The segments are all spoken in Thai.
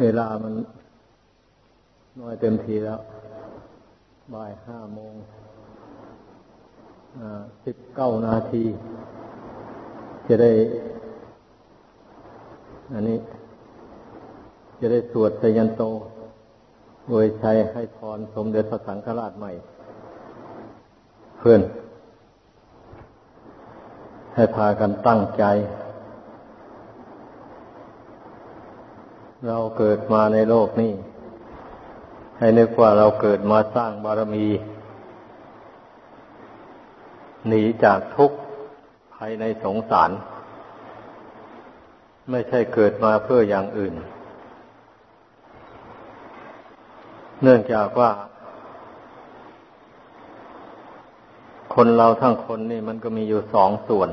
เวลามันน้อยเต็มทีแล้ว บ่ายห้าโมงสิบเก้านาที จะได้ อันนี้ จะได้สวดสยันโตโดยชัยให้พรสมเด็จพระสังฆราชใหม่ เพื่อน ให้พากันตั้งใจ เราเกิดมาในโลกนี้ ให้นึกว่าเราเกิดมาสร้างบารมี หนีจากทุกข์ภายในสงสาร ไม่ใช่เกิดมาเพื่ออย่างอื่น เนื่องจากว่า คนเราทั้งคนนี่มันก็มีอยู่สองส่วน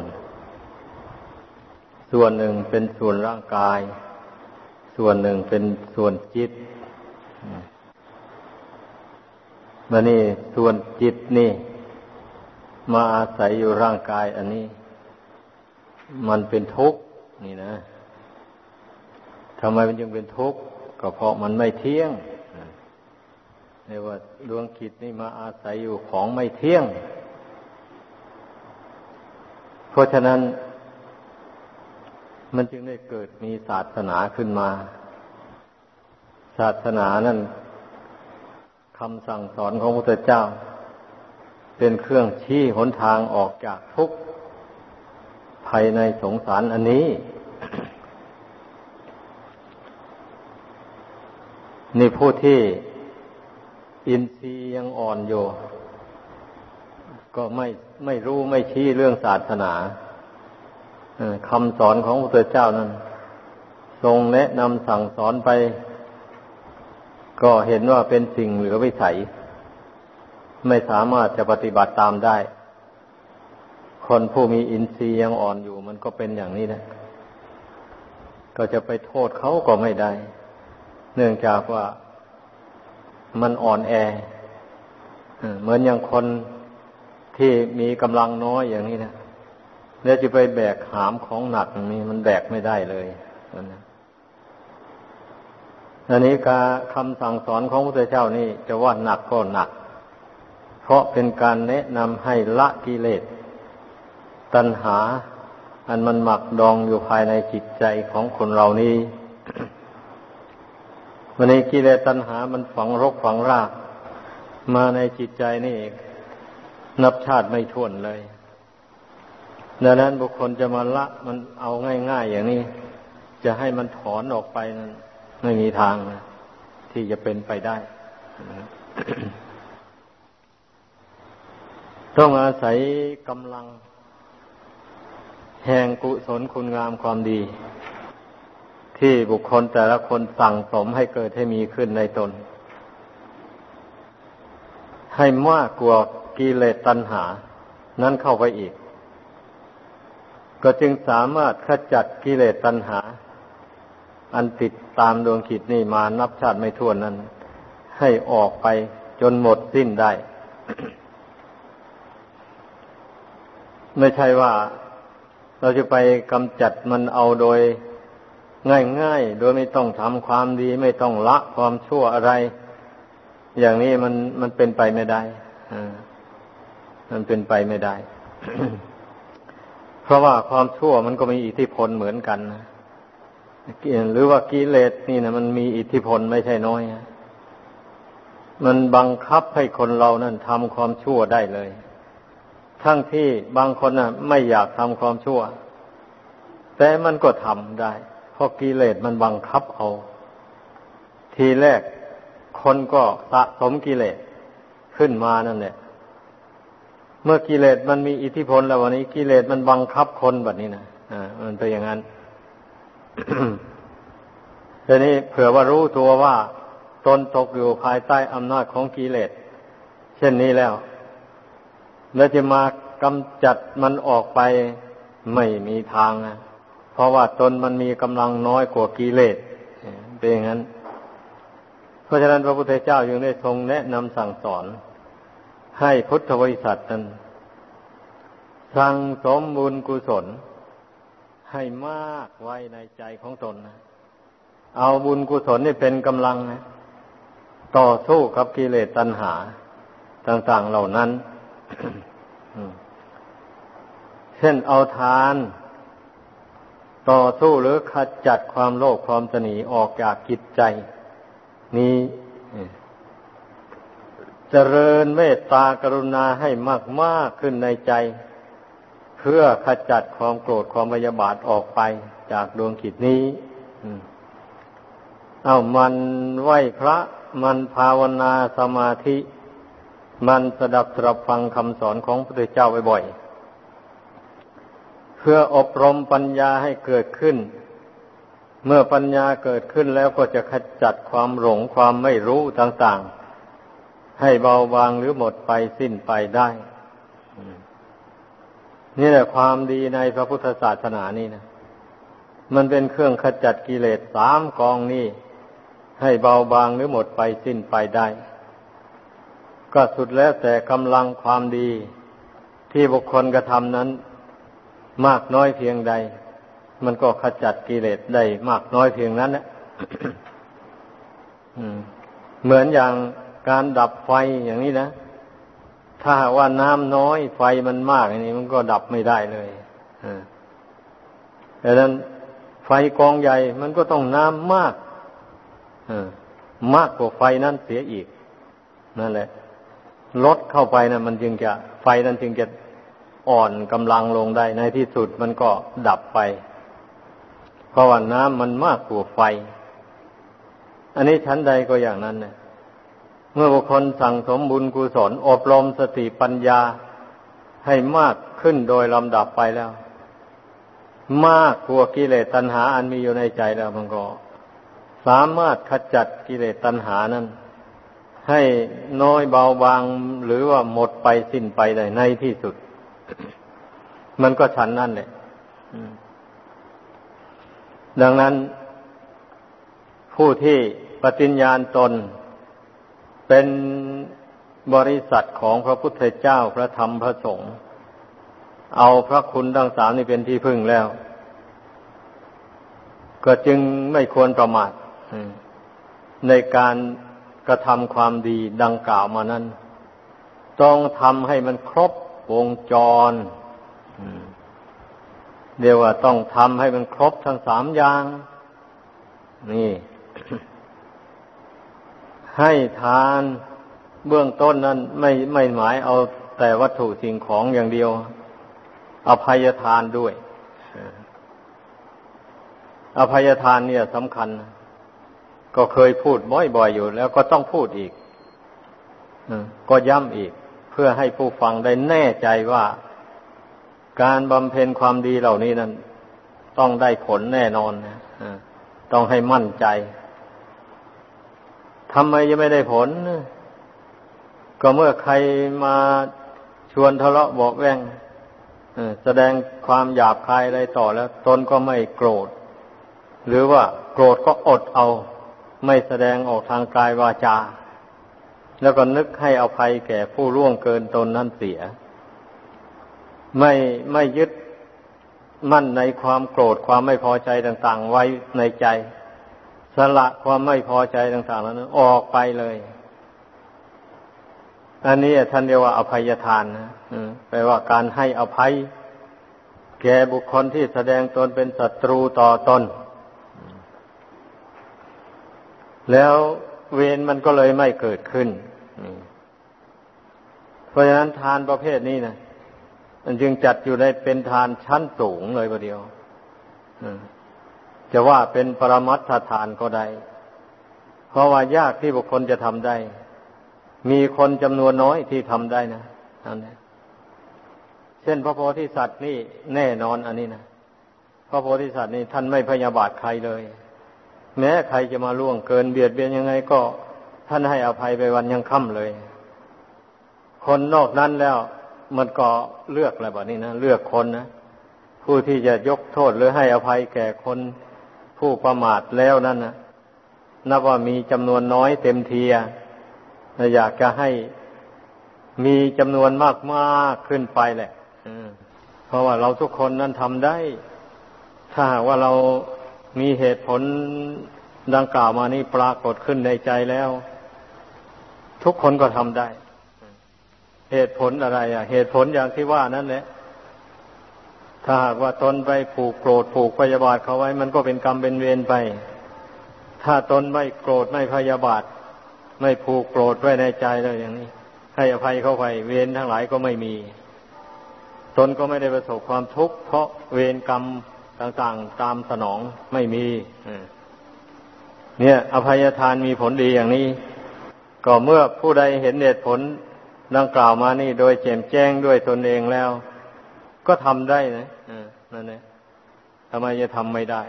ส่วนหนึ่งเป็นส่วนร่างกาย ส่วนหนึ่งเป็นส่วนจิตมานี่ส่วนจิตนี่ มาอาศัยอยู่ร่างกายอันนี้ มันเป็นทุกข์นี่นะทำไมมันจึงเป็นทุกข์ก็เพราะมันไม่เที่ยงเรียกว่าดวงจิตนี่มาอาศัยอยู่ของไม่เที่ยง เพราะฉะนั้น มันจึงได้เกิดมีศาสนาขึ้นมา ศาสนานั้นคำสั่งสอนของพระพุทธเจ้า เป็นเครื่องชี้หนทางออกจากทุกข์ภายในสงสารอันนี้ นี่ผู้ที่อินทรีย์ยังอ่อนอยู่ ก็ไม่ไม่รู้ไม่ชี้เรื่องศาสนา คำสอนของพระพุทธเจ้านั้น ทรงแนะนำสั่งสอนไป ก็เห็นว่าเป็นสิ่งเหลือวิสัย ไม่สามารถจะปฏิบัติตามได้ คนผู้มีอินทรีย์ยังอ่อนอยู่ มันก็เป็นอย่างนี้นะก็จะไปโทษเขาก็ไม่ได้ เนื่องจากว่ามันอ่อนแอเหมือนอย่างคนที่มีกำลังน้อยอย่างนี้นะ แล้วจะไปแบกหามของหนักนี่มันแบกไม่ได้เลยอันนี้การคำสั่งสอนของพระพุทธเจ้านี่จะว่าหนักก็หนัก เพราะเป็นการแนะนำให้ละกิเลส ตัณหา อันมันหมักดองอยู่ภายในจิตใจของคนเรานี้วันนี้กิเลสตัณหามันฝังรกฝังราก มาในจิตใจนี่เองนับชาติไม่ท้วนเลย ดังนั้นบุคคลจะมาละมันเอาง่าย ๆ อย่างนี้ จะให้มันถอนออกไปนั้นไม่มีทางนะที่จะเป็นไปได้ ต้องอาศัยกำลัง แห่งกุศลคุณงามความดี ที่บุคคลแต่ละคนสั่งสมให้เกิดให้มีขึ้นในตน ให้มากกว่ากิเลสตัณหา นั้นเข้าไปอีก ก็จึงสามารถขจัดกิเลสตัณหา อันติดตามดวงขิดนี่มานับชาติไม่ถ้วนนั้น ให้ออกไปจนหมดสิ้นได้ ไม่ใช่ว่าเราจะไปกำจัดมันเอาโดยง่ายๆ โดยไม่ต้องทำความดี ไม่ต้องละความชั่วอะไร อย่างนี้มันมันเป็นไปไม่ได้มันเป็นไปไม่ได้ เพราะว่าความชั่วมันก็มีอิทธิพลเหมือนกันนะหรือว่ากิเลสนี่นะมันมีอิทธิพลไม่ใช่น้อยมันบังคับให้คนเรานั่นทำความชั่วได้เลย ทั้งที่บางคนน่ะ ไม่อยากทำความชั่ว แต่มันก็ทำได้ เพราะกิเลสมันบังคับเอา ทีแรกคนก็สะสมกิเลสขึ้นมานั่นแหละ เมื่อกิเลสมันมีอิทธิพลแล้ววันนี้กิเลสมันบังคับคนแบบนี้นะอ่ามันเป็นอย่างนั้นทีนี้เผื่อว่ารู้ตัวว่าตนตกอยู่ภายใต้อำนาจของกิเลสเช่นนี้แล้ว แล้วจะมากำจัดมันออกไปไม่มีทางนะเพราะว่าตนมันมีกำลังน้อยกว่ากิเลสเป็นอย่างนั้น เพราะฉะนั้นพระพุทธเจ้ายังได้ทรงแนะนำสั่งสอน ให้พุทธบริษัทนั้นสั่งสมบุญกุศล ให้มากไว้ในใจของตนนะเอาบุญกุศลนี่เป็นกำลังนะต่อสู้กับกิเลสตัณหา ต่าง ๆเหล่านั้น เช่นเอาทาน ต่อสู้หรือขจัดความโลภความตนีออกจากจิตใจ นี้ เจริญเมตตากรุณาให้มากมากขึ้นในใจ เพื่อขจัดความโกรธความพยาบาทออกไปจากดวงจิตนี้เอามันไหวพระ มันภาวนาสมาธิ มันสดับตรับฟังคำสอนของพระพุทธเจ้าบ่อยๆ เพื่ออบรมปัญญาให้เกิดขึ้น เมื่อปัญญาเกิดขึ้นแล้วก็จะขจัดความหลงความไม่รู้ต่างๆ ให้เบาบางหรือหมดไปสิ้นไปได้ นี่แหละความดีในพระพุทธศาสนานี่นะมันเป็นเครื่องขจัดกิเลสสามกองนี้ ให้เบาบางหรือหมดไปสิ้นไปได้ ก็สุดแล้วแต่กำลังความดีที่บุคคลกระทำนั้น มากน้อยเพียงใด มันก็ขจัดกิเลสได้มากน้อยเพียงนั้นนะเหมือนอย่าง การดับไฟอย่างนี้นะ ถ้าว่าน้ำน้อยไฟมันมากอย่างนี้ มันก็ดับไม่ได้เลยดังนั้นไฟกองใหญ่มันก็ต้องน้ำมากมากกว่าไฟนั้นเสียอีก นั่นแหละลดเข้าไปนะมันจึงจะไฟนั้นจึงจะอ่อนกำลังลงได้ ในที่สุดมันก็ดับไปเพราะว่าน้ำมันมากกว่าไฟ อันนี้ชั้นใดก็อย่างนั้นเนี่ย เมื่อบุคคลสั่งสมบุญกุศลอบรมสติปัญญาให้มากขึ้นโดยลำดับไปแล้ว มากกว่ากิเลสตัณหา อันมีอยู่ในใจแล้วมันก็ สามารถขจัดกิเลสตัณหานั้น ให้น้อยเบาบางหรือว่าหมดไปสิ้นไปได้ในที่สุด มันก็ฉันนั่นแหละดังนั้นผู้ที่ปฏิญญาณตน เป็นบริษัทของพระพุทธเจ้าพระธรรมพระสงฆ์เอาพระคุณทั้งสามนี่เป็นที่พึ่งแล้ว ก็จึงไม่ควรประมาทในการกระทำความดีดังกล่าวมานั้น ต้องทำให้มันครบวงจรเดียวว่าต้องทำให้มันครบทั้งสามอย่าง นี่ ให้ทานเบื้องต้นนั้นไม่ไม่หมายเอาแต่วัตถุสิ่งของอย่างเดียว อภัยทานด้วย อภัยทานเนี่ยสำคัญ ก็เคยพูดบ่อยๆอยู่แล้วก็ต้องพูดอีกก็ย้ำอีก เพื่อให้ผู้ฟังได้แน่ใจว่า การบำเพ็ญความดีเหล่านี้นั้น ต้องได้ผลแน่นอนนะต้องให้มั่นใจ ทำไมยังไม่ได้ผล ก็เมื่อใครมาชวนทะเลาะบอกแวงแสดงความหยาบคายอะไรต่อแล้วตนก็ไม่โกรธ หรือว่าโกรธก็อดเอา ไม่แสดงออกทางกายวาจา แล้วก็นึกให้อภัยแก่ผู้ล่วงเกินตนนั้นเสีย ไม่ไม่ยึดมั่นในความโกรธความไม่พอใจต่าง ๆ ไว้ในใจ สละความไม่พอใจต่างๆนั้นออกไปเลย อันนี้ท่านเรียกว่าอภัยทานนะแปลว่าการให้อภัย แก่บุคคลที่แสดงตนเป็นศัตรูต่อตน แล้วเวรมันก็เลยไม่เกิดขึ้น เพราะฉะนั้นทานประเภทนี้นะมันจึงจัดอยู่ในเป็นทานชั้นสูงเลยประเดียว จะว่าเป็นปรมัตถทานก็ได้ เพราะว่ายากที่บุคคลจะทำได้ มีคนจำนวนน้อยที่ทำได้นะนั่นเช่นพระโพธิสัตว์นี่แน่นอนอันนี้นะพระโพธิสัตว์นี่ท่านไม่พยาบาทใครเลย แม้ใครจะมาล่วงเกินเบียดเบียนยังไงก็ท่านให้อภัยไปวันยังค่ำเลย คนนอกนั้นแล้วมันก็เลือกอะไรแบบนี้นะเลือกคนนะผู้ที่จะยกโทษหรือให้อภัยแก่คน ผู้ประมาทแล้วนั่นนะนับว่ามีจำนวนน้อยเต็มทีอยากจะให้มีจำนวนมากมากขึ้นไปแหละเพราะว่าเราทุกคนนั้นทำได้ ถ้าว่าเรามีเหตุผลดังกล่าวมานี้ปรากฏขึ้นในใจแล้ว ทุกคนก็ทำได้ เหตุผลอะไร อะ เหตุผลอย่างที่ว่านั่นแหละ ถ้าหากว่าตนไปผูกโกรธผูกพยาบาทเขาไว้ มันก็เป็นกรรมเป็นเวรไป ถ้าตนไม่โกรธไม่พยาบาท ไม่ผูกโกรธไว้ในใจเลยอย่างนี้ ให้อภัยเข้าไปเวรทั้งหลายก็ไม่มี ตนก็ไม่ได้ประสบความทุกข์เพราะเวรกรรมต่างๆตามสนองไม่มีเนี่ย อภัยทานมีผลดีอย่างนี้ ก็เมื่อผู้ใดเห็นเหตุผลดังกล่าวมานี่โดยแจ่มแจ้งด้วยตนเองแล้ว ก็ทำได้นะนั่นเองทำไมจะทำไม่ได้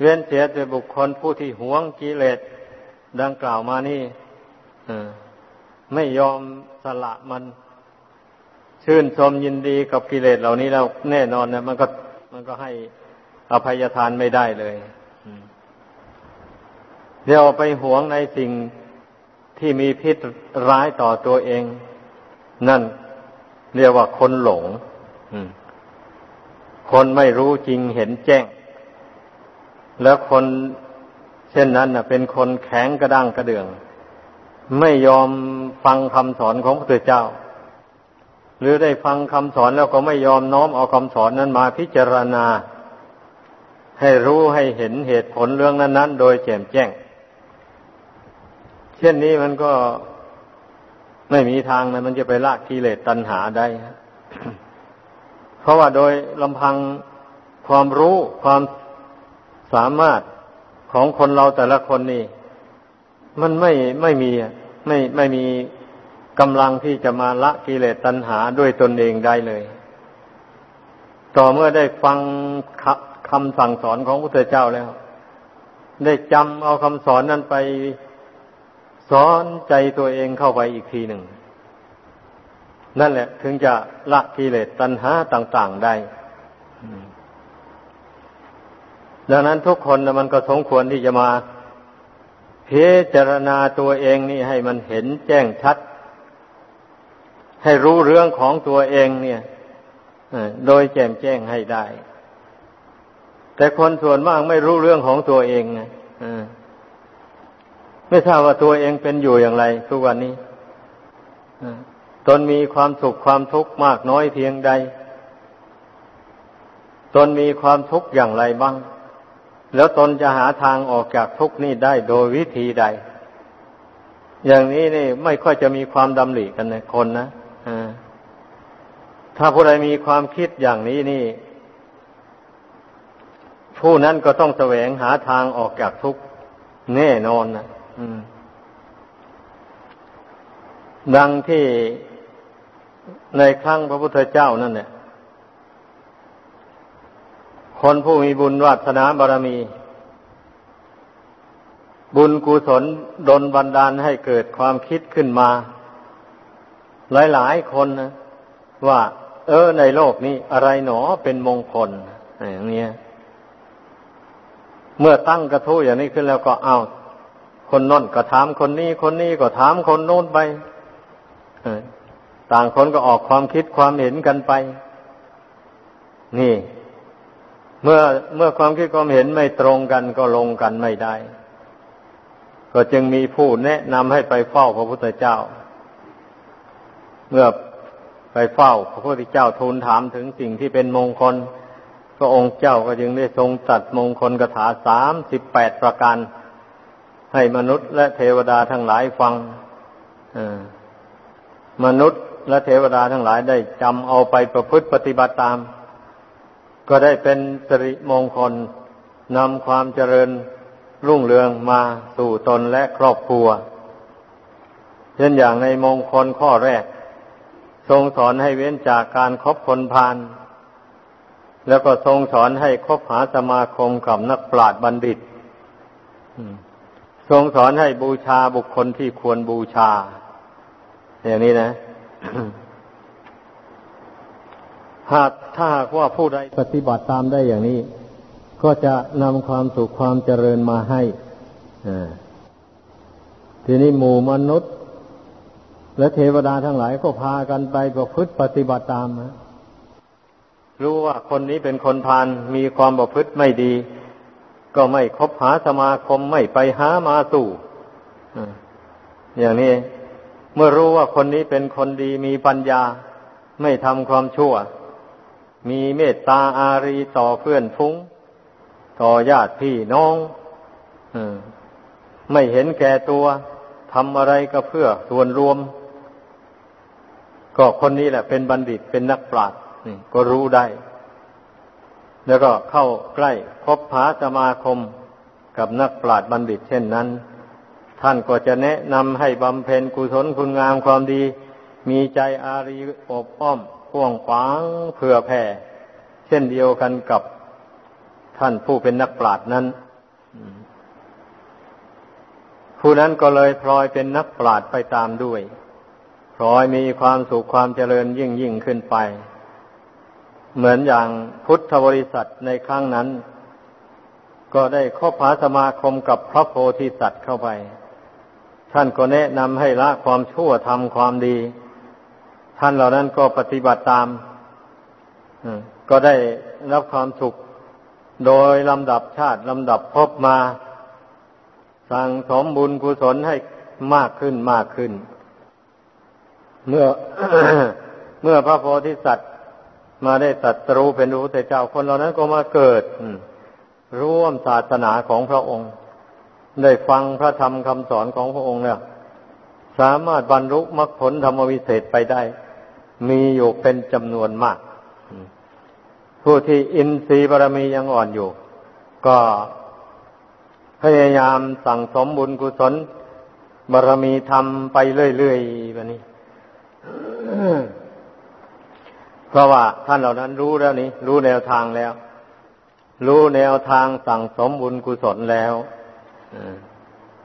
เว้นเสียแต่บุคคลผู้ที่หวงกิเลสดังกล่าวมานี่ไม่ยอมสละมัน ชื่นชมยินดีกับกิเลสเหล่านี้แล้วแน่นอนนะมันก็มันก็ให้อภัยทานไม่ได้เลยเดี๋ยวไปหวงในสิ่งที่มีพิษร้ายต่อตัวเอง นั่น เรียกว่าคนหลง คนไม่รู้จริงเห็นแจ้ง แล้วคนเช่นนั้นเป็นคนแข็งกระด้างกระเดือง ไม่ยอมฟังคำสอนของพระพุทธเจ้า หรือได้ฟังคำสอนแล้วก็ไม่ยอมน้อมเอาคำสอนนั้นมาพิจารณา ให้รู้ให้เห็นเหตุผลเรื่องนั้นๆ โดยแจ่มแจ้ง เช่นนี้มันก็ไม่มีทางนะมันจะไปละกิเลสตัณหาได้ ราะว่าโดยลำพังความรู้ความสามารถของคนเราแต่ละคนนี่ มันไม่ไม่มีไม่ไม่มีกำลังที่จะมาละกิเลสตัณหาด้วยตนเองได้เลย ต่อเมื่อได้ฟังคำสั่งสอนของพระพุทธเจ้าแล้ว ได้จำเอาคำสอนนั้นไปสอนใจตัวเองเข้าไปอีกทีหนึ่ง นั่นแหละ ถึงจะละกิเลสตัณหาต่าง ๆได้ดังนั้นทุกคนมันก็สมควรที่จะมาพิจารณาตัวเองนี่ให้มันเห็นแจ้งชัด ให้รู้เรื่องของตัวเองเนี่ยโดยแจ่มแจ้งให้ได้ แต่คนส่วนมากไม่รู้เรื่องของตัวเองไงไม่ทราบว่าตัวเองเป็นอยู่อย่างไร ทุกวันนี้ ตนมีความสุขความทุกข์มากน้อยเพียงใด ตนมีความทุกข์อย่างไรบ้าง แล้วตนจะหาทางออกจากทุกข์นี้ได้โดยวิธีใด อย่างนี้นี่ไม่ค่อยจะมีความดำริกันนะคนนะถ้าผู้ใดมีความคิดอย่างนี้นี่ ผู้นั้นก็ต้องแสวงหาทางออกจากทุกข์แน่นอนนะดังที่ ในครั้งพระพุทธเจ้านั่นเนี่ยคนผู้มีบุญวาสนาบารมี บุญกุศลดลบันดาลให้เกิดความคิดขึ้นมา หลายๆคนนะว่า เออในโลกนี้อะไรหนอเป็นมงคลอย่างนี้เมื่อตั้งกระทู้อย่างนี้ขึ้นแล้วก็เอาคนน้นก็ถามคนนี้คนนี้ก็ถามคนโน้นไป ต่างคนก็ออกความคิดความเห็นกันไป นี่ เมื่อเมื่อความคิดความเห็นไม่ตรงกันก็ลงกันไม่ได้ ก็จึงมีผู้แนะนำให้ไปเฝ้าพระพุทธเจ้า เมื่อไปเฝ้าพระพุทธเจ้าทูลถามถึงสิ่งที่เป็นมงคลพระองค์เจ้าก็จึงได้ทรงตัดมงคลกถาสามสิบแปดประการ ให้มนุษย์และเทวดาทั้งหลายฟังมนุษย์ และเทวดาทั้งหลายได้จำเอาไปประพฤติปฏิบัติตาม ก็ได้เป็นสิริมงคลนำความเจริญรุ่งเรืองมาสู่ตนและครอบครัว เช่นอย่างในมงคลข้อแรก ทรงสอนให้เว้นจากการคบคนพาลแล้วก็ทรงสอนให้คบหาสมาคมกับนักปราชญ์บัณฑิต ทรงสอนให้บูชาบุคคลที่ควรบูชา อย่างนี้นะ หากถ้าหากว่าผู้ใดปฏิบัติตามได้อย่างนี้ ก็จะนำความสุขความเจริญมาให้ทีนี้หมู่มนุษย์ และเทวดาทั้งหลายก็พากันไปประพฤติปฏิบัติตามนะรู้ว่าคนนี้เป็นคนพาลมีความประพฤติไม่ดี ก็ไม่คบหาสมาคมไม่ไปหามาสู่อย่างนี้ เมื่อรู้ว่าคนนี้เป็นคนดีมีปัญญาไม่ทำความชั่ว มีเมตตาอารีต่อเพื่อนฟุ้ง ต่อญาติพี่น้องไม่เห็นแก่ตัวทำอะไรก็เพื่อส่วนรวม ก็คนนี้แหละ เป็นบัณฑิตเป็นนักปราชญ์ก็รู้ได้ แล้วก็เข้าใกล้พบหาสมาคมกับนักปราชญ์บัณฑิตเช่นนั้น ท่านก็จะแนะนำให้บำเพ็ญกุศลคุณงามความดี มีใจอารีอบอ้อมพ่วงขวางเผื่อแผ่ เช่นเดียวกันกับท่านผู้เป็นนักปราชญ์นั้น ผู้นั้นก็เลยพลอยเป็นนักปราชญ์ไปตามด้วยพลอยมีความสุขความเจริญยิ่งยิ่งขึ้นไป เหมือนอย่างพุทธบริษัทในครั้งนั้น ก็ได้คบหาสมาคมกับพระโพธิสัตว์เข้าไป ท่านก็แนะนำให้ละความชั่วทำความดี ท่านเหล่านั้นก็ปฏิบัติตามก็ได้รับความสุข โดยลำดับชาติลำดับพบมา สั่งสมบุญกุศลให้มากขึ้นมากขึ้น เมื่อเมื่อพระโพธิสัตว์มาได้ตัดรู้เป็นพระพุทธเจ้าคนเหล่านั้นก็มาเกิด ร่วมศาสนาของพระองค์ ได้ฟังพระธรรมคำสอนของพระองค์เนี่ยสามารถบรรลุมรรคผลธรรมวิเศษไปได้ มีอยู่เป็นจำนวนมาก ผู้ที่อินทรีย์บารมียังอ่อนอยู่ ก็พยายามสั่งสมบุญกุศลบารมีทำไปเรื่อยๆแบบนี้เพราะว่าท่านเหล่านั้นรู้แล้วนี่รู้แนวทางแล้ว รู้แนวทางสั่งสมบุญกุศลแล้ว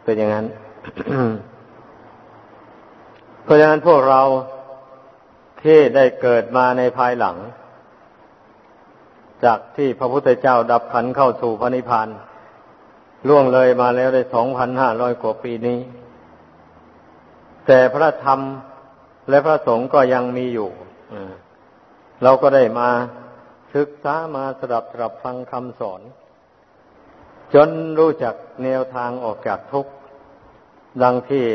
เป็นอย่างนั้น เพราะฉะนั้นพวกเราที่ได้เกิดมาในภายหลัง จากที่พระพุทธเจ้าดับขันเข้าสู่พระนิพพานล่วงเลยมาแล้วได้สองพันห้าร้อยกว่าปีนี้ แต่พระธรรมและพระสงฆ์ก็ยังมีอยู่เราก็ได้มาศึกษามาสดับตรับฟังคำสอน จนรู้จักแนวทางออกจากทุกข์ดังที่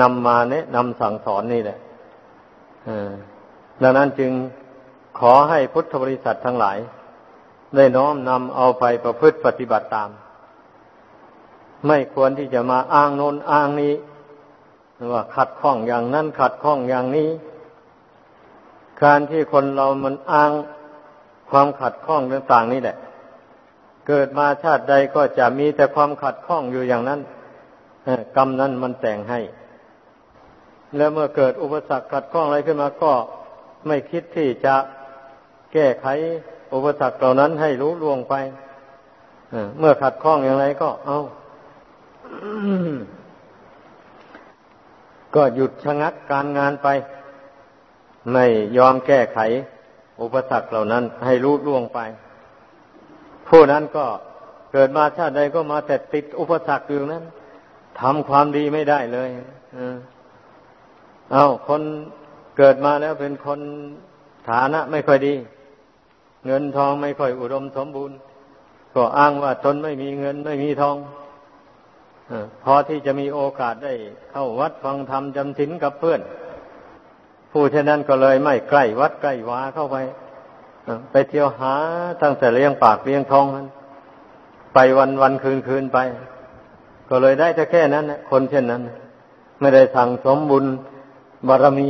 นำมาแนะนำสั่งสอนนี่แหละดังนั้นจึงขอให้พุทธบริษัททั้งหลาย ได้น้อมนำเอาไปประพฤติปฏิบัติตาม ไม่ควรที่จะมาอ้างโน้นอ้างนี้ว่าขัดข้องอย่างนั้นขัดข้องอย่างนี้ การที่คนเรามันอ้างความขัดข้องต่างๆนี่แหละ เกิดมาชาติใดก็จะมีแต่ความขัดข้องอยู่อย่างนั้นกรรมนั้นมันแต่งให้ แล้วเมื่อเกิดอุปสรรคขัดข้องอะไรขึ้นมาก็ไม่คิดที่จะแก้ไขอุปสรรคเหล่านั้นให้รู้ล่วงไปเมื่อขัดข้องอย่างไรก็เอาก็หยุดชะงักการงานไป ไม่ยอมแก้ไข อุปสรรคเหล่านั้นให้รู้ล่วงไป ผู้นั้นก็เกิดมาชาติใดก็มาแต่ติดอุปสรรคอยู่นั้นทำความดีไม่ได้เลยเอาคนเกิดมาแล้วเป็นคนฐานะไม่ค่อยดี เงินทองไม่ค่อยอุดมสมบูรณ์ ก็อ้างว่าตนไม่มีเงินไม่มีทองพอที่จะมีโอกาสได้เข้าวัดฟังธรรมจำศีลกับเพื่อน ผู้เช่นนั้นก็เลยไม่ใกล้วัดใกล้วาเข้าไป ไปเที่ยวหาตั้งแต่เลี้ยงปากเลี้ยงท้องไปวันวันคืนคืนไป ก็เลยได้แต่แค่นั้นคนเช่นนั้น ไม่ได้สั่งสมบุญบารมี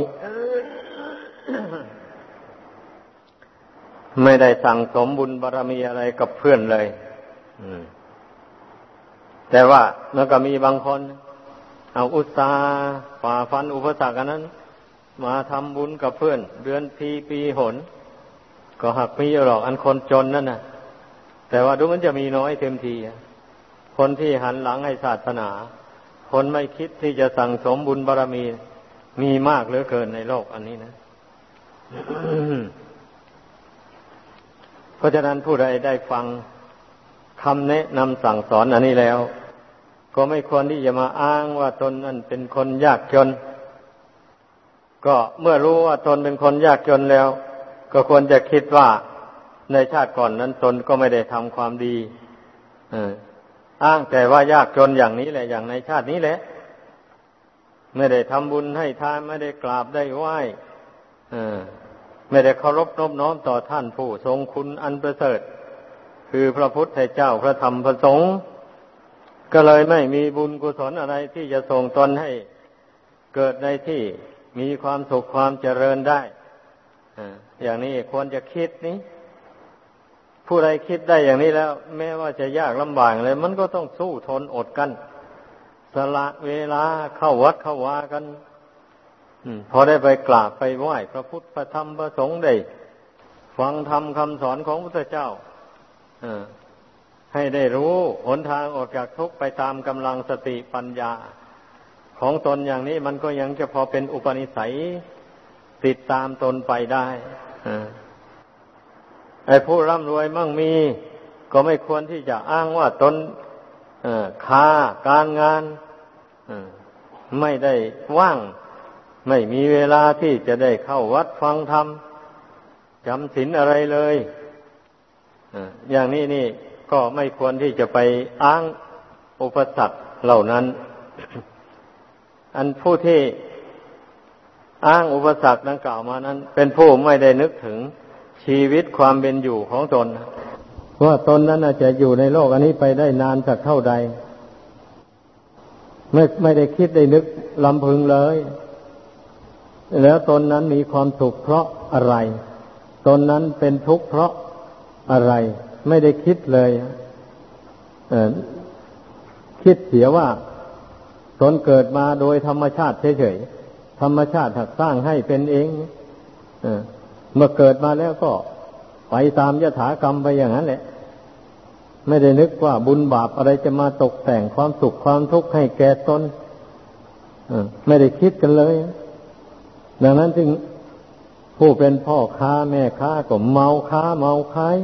ไม่ได้สั่งสมบุญบารมีอะไรกับเพื่อนเลยแต่ว่ามันก็มีบางคน เอาอุตสาฝ่าฟันอุปสรรคนั้น มาทำบุญกับเพื่อน เดือนปีปีหน ก็หักมีหรอกอันคนจนนั่นนะแต่ว่าดูมันจะมีน้อยเต็มทีคนที่หันหลังให้ศาสนา คนไม่คิดที่จะสั่งสมบุญบารรมี มีมากเหลือเกินในโลกอันนี้นะเพราะฉะนั้นผู้ใดได้ฟังคำแนะนำสั่งสอนอันนี้แล้ว ก็ไม่ควรที่จะมาอ้างว่าตนนั้นเป็นคนยากจน ก็เมื่อรู้ว่าตนเป็นคนยากจนแล้ว ก็ควรจะคิดว่าในชาติก่อนนั้นตนก็ไม่ได้ทำความดีอ้างแต่ว่ายากจนอย่างนี้แหละ อย่างในชาตินี้แหละ ไม่ได้ทำบุญให้ทานไม่ได้กราบได้ไหว้ไม่ได้เคารพนบน้อมต่อท่านผู้ทรงคุณอันประเสริฐ คือพระพุทธเจ้าพระธรรมพระสงฆ์ก็เลยไม่มีบุญกุศลอะไรที่จะส่งตนให้เกิดในที่มีความสุขความเจริญได้ อย่างนี้ควรจะคิดนี้ ผู้ใดคิดได้อย่างนี้แล้ว แม้ว่าจะยากลำบากเลย มันก็ต้องสู้ทนอดกัน สละเวลาเข้าวัดเข้าวากันพอได้ไปกราบไปไหว้พระพุทธพระธรรมพระสงฆ์ได้ ฟังธรรมคำสอนของพระเจ้าให้ได้รู้หนทางออกจากทุกข์ไปตามกำลังสติปัญญา ของตนอย่างนี้มันก็ยังจะพอเป็นอุปนิสัย ติดตามตนไปได้ไอ้ผู้ร่ำรวยมั่งมี ก็ไม่ควรที่จะอ้างว่าตนค้าการงานไม่ได้ว่าง ไม่มีเวลาที่จะได้เข้าวัดฟังธรรมจำศีลอะไรเลยอย่างนี้นี่ก็ไม่ควรที่จะไปอ้างอุปสรรคเหล่านั้น อันผู้ที่ อ้างอุปสรรคดังกล่าวมานั้น เป็นผู้ไม่ได้นึกถึงชีวิตความเป็นอยู่ของตนว่าตนนั้นจะอยู่ในโลกอันนี้ไปได้นานสักเท่าใด ไม่ไม่ได้คิดได้นึกลำพึงเลย แล้วตนนั้นมีความสุขเพราะอะไร ตนนั้นเป็นทุกข์เพราะอะไร ไม่ได้คิดเลยคิดเสียว่า ตนเกิดมาโดยธรรมชาติเฉยๆ ธรรมชาติถักสร้างให้เป็นเองเมื่อเกิดมาแล้วก็ไปตามยถากรรมไปอย่างนั้นแหละ ไม่ได้นึกว่าบุญบาปอะไรจะมาตกแต่งความสุขความทุกข์ให้แก่ตนไม่ได้คิดกันเลย ดังนั้นจึงผู้เป็นพ่อค้าแม่ค้าก็เมาค้าเมาขาย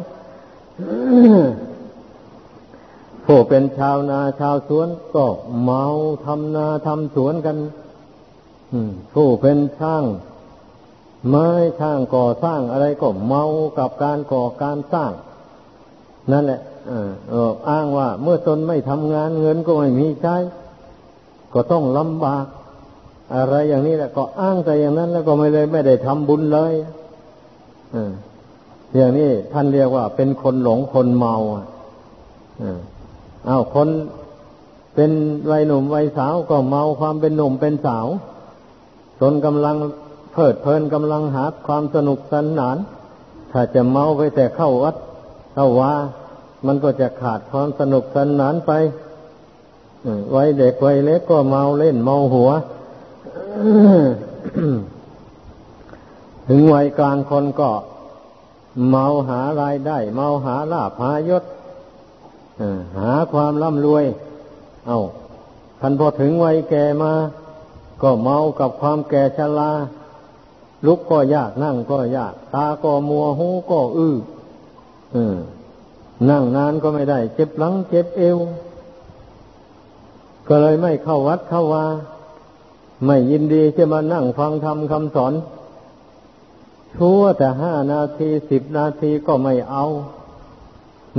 ผู้เป็นชาวนาชาวสวนก็เมาทำนาทำสวนกัน ผู้เป็นช่าง ไม้ช่างก่อสร้างอะไรก็เมากับการก่อการสร้าง นั่นแหละอ้างว่าเมื่อตนไม่ทำงานเงินก็ไม่มีใช้ ก็ต้องลำบาก อะไรอย่างนี้แหละก็อ้างแต่อย่างนั้น แล้วก็ไม่เลยไม่ได้ทำบุญเลยอย่างนี้ท่านเรียกว่าเป็นคนหลงคนเมาอะอ้าวคนเป็นวัยหนุ่มวัยสาวก็เมาความเป็นหนุ่มเป็นสาว จนกำลังเพลิดเพลินกำลังหาความสนุกสนาน ถ้าจะเมาไปแต่เข้าวัดเข้าว่ามันก็จะขาดความสนุกสนานไปไวัยเด็กไวัยเล็กก็เมาเล่นเมาหัว ถึงวัยกลางคนก็ เมาหารายได้ เมาหาลาภหายศหาความร่ำรวย เอาท่านพอถึงวัยแก่มา ก็เมากับความแก่ชราลุกก็ยากนั่งก็ยาก ตาก็มัวหูก็อื้อนั่งนานก็ไม่ได้ เจ็บหลังเจ็บเอว ก็เลยไม่เข้าวัดเข้าวาไม่ยินดีจะมานั่งฟังธรรมคำสอน ชั่วแต่ห้านาทีสิบนาทีก็ไม่เอา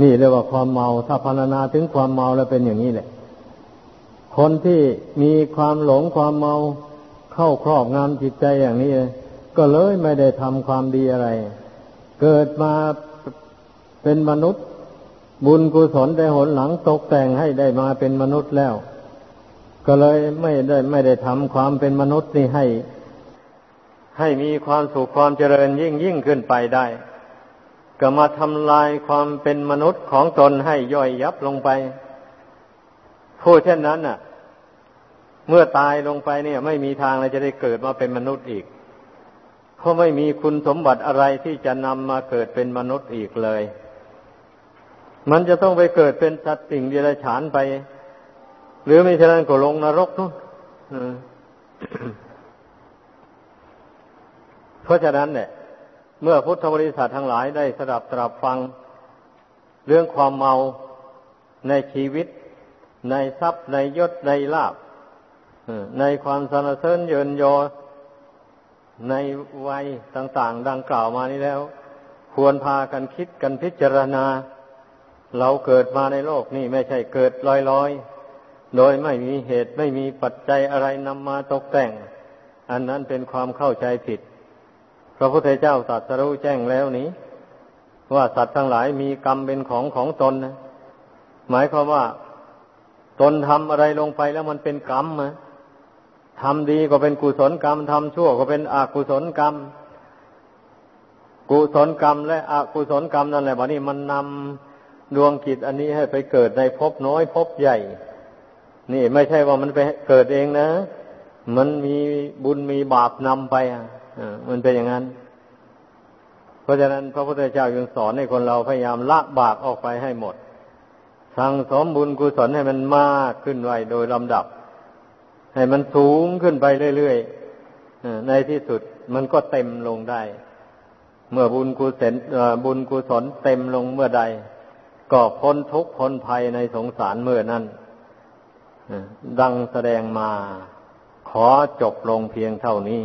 นี่เรียกว่าความเมา ถ้าพรรณนาถึงความเมาแล้วเป็นอย่างนี้แหละ คนที่มีความหลงความเมาเข้าครอบงำจิตใจอย่างนี้ ก็เลยไม่ได้ทำความดีอะไร เกิดมาเป็นมนุษย์ บุญกุศลได้หนหลังตกแต่งให้ได้มาเป็นมนุษย์แล้ว ก็เลยไม่ได้ไม่ได้ทำความเป็นมนุษย์นี่ให้ ให้มีความสุขความเจริญยิ่งยิ่งขึ้นไปได้ ก็มาทำลายความเป็นมนุษย์ของตนให้ย่อยยับลงไปผู้เช่นนั้นน่ะ เมื่อตายลงไปเนี่ย ไม่มีทางเลยจะได้เกิดมาเป็นมนุษย์อีก เพราะไม่มีคุณสมบัติอะไรที่จะนำมาเกิดเป็นมนุษย์อีกเลย มันจะต้องไปเกิดเป็นสัตว์สิ่งเดรัจฉานไป หรือไม่เช่นนั้นก็ลงนรกนู่นเพราะฉะนั้นเนี่ยเมื่อพุทธบริษัททั้งหลายได้สดับตรับฟัง เรื่องความเมาในชีวิต ในทรัพย์ในยศในลาบ ในความสนเสริญเยินยอในวัยต่าง ๆ ดังกล่าวมานี้แล้ว ควรพากันคิดกันพิจารณา เราเกิดมาในโลกนี่ไม่ใช่เกิดลอยๆ โดยไม่มีเหตุไม่มีปัจจัยอะไรนำมาตกแต่ง อันนั้นเป็นความเข้าใจผิด พระพุทธเจ้าตรัสรู้แจ้งแล้วนี้ ว่าสัตว์ทั้งหลายมีกรรมเป็นของของตนนะหมายความว่า ตนทำอะไรลงไปแล้วมันเป็นกรรมนะ ทำดีก็เป็นกุศลกรรมทำชั่วก็เป็นอกุศลกรรม กุศลกรรม และอกุศลกรรมนั่นแหละวันนี้มันนำดวงกิจอันนี้ให้ไปเกิดในภพน้อยภพใหญ่ นี่ไม่ใช่ว่ามันไปเกิดเองนะ มันมีบุญมีบาปนำไปอะมันเป็นอย่างนั้น เพราะฉะนั้น พระพุทธเจ้ายังสอนให้คนเราพยายามละบาปออกไปให้หมด สั่งสมบุญกุศลให้มันมากขึ้นไวโดยลำดับ ให้มันสูงขึ้นไปเรื่อยๆในที่สุดมันก็เต็มลงได้ เมื่อบุญกุศลบุญกุศลเต็มลงเมื่อใด ก็พ้นทุกข์พ้นภัยในสงสารเมื่อนั้นดังแสดงมา ขอจบลงเพียงเท่านี้